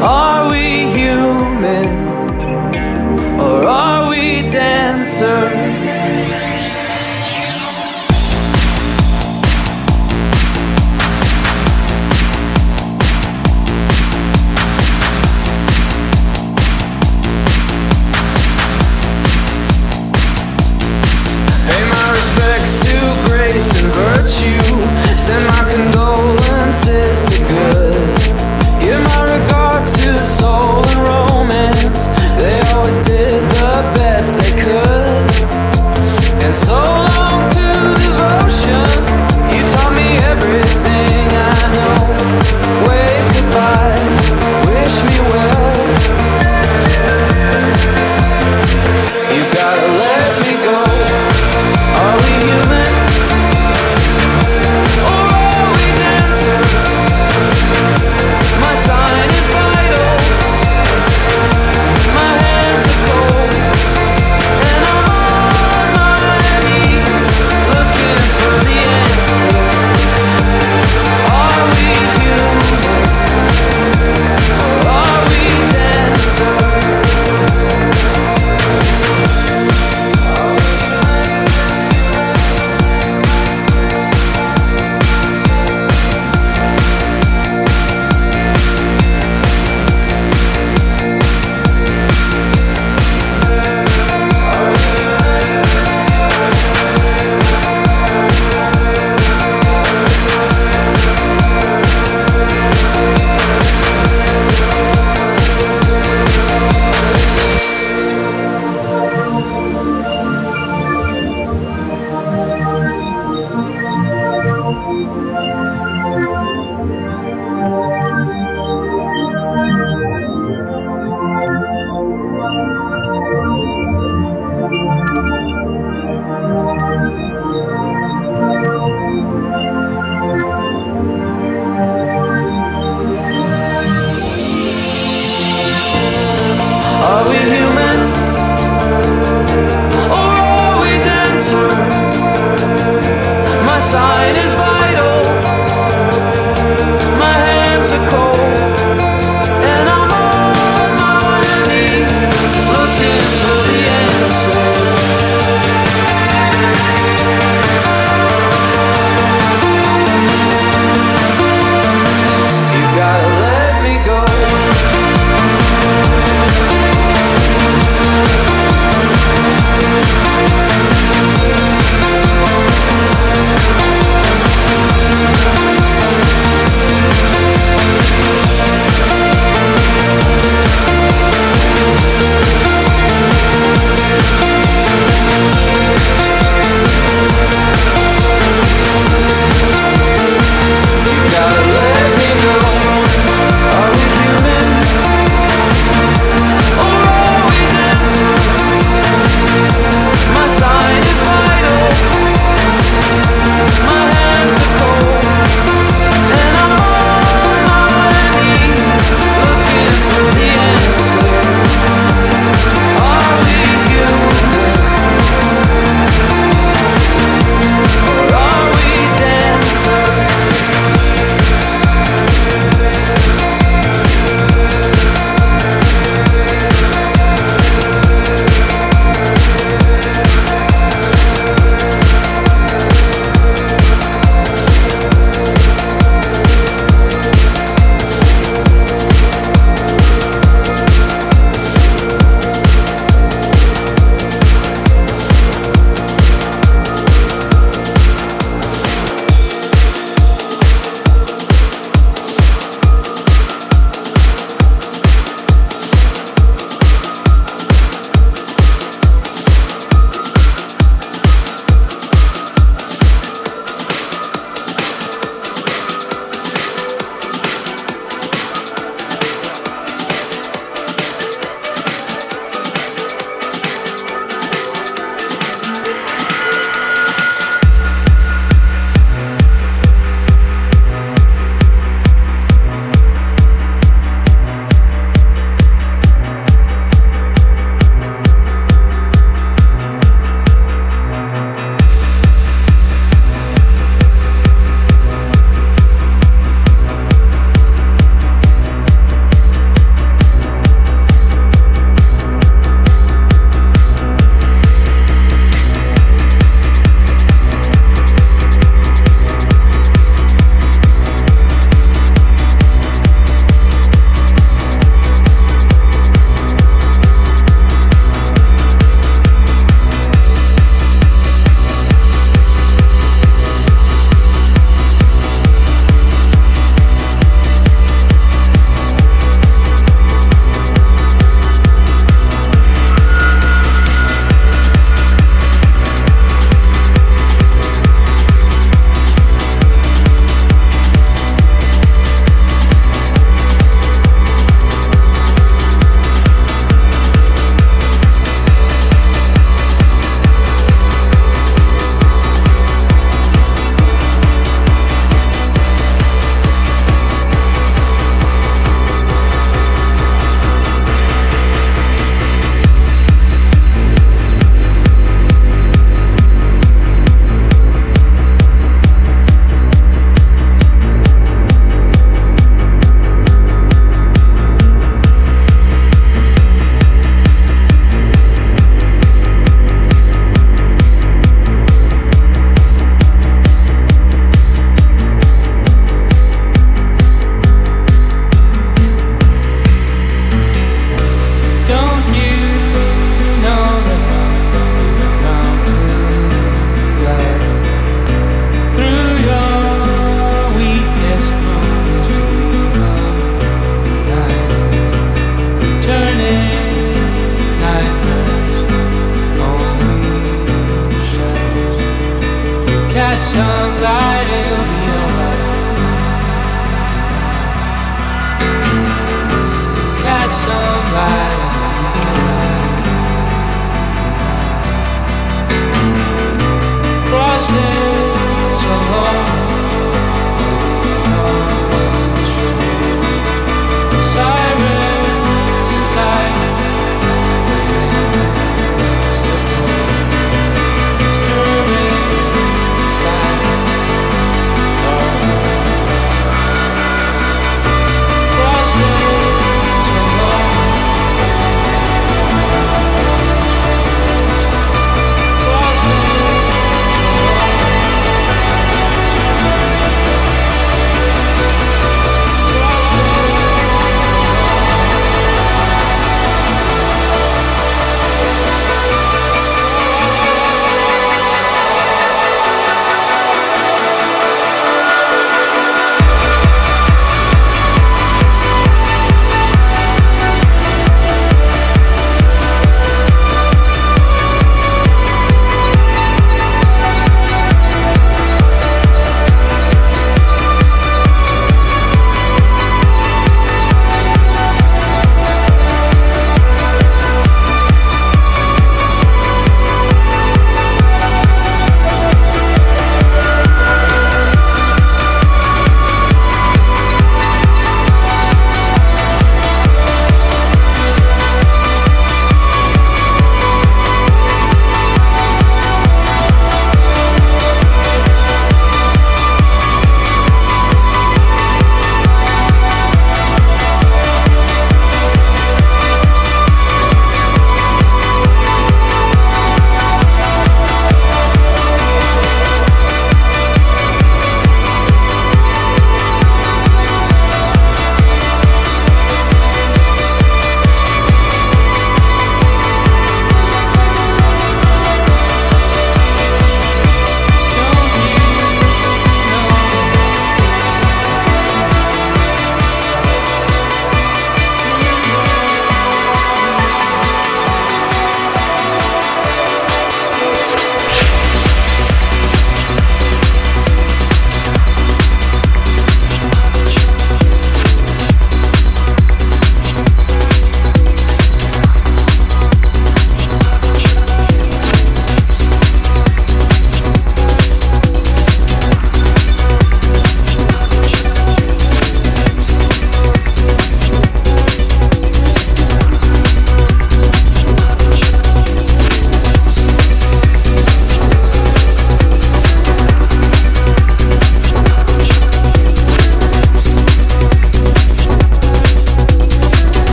Are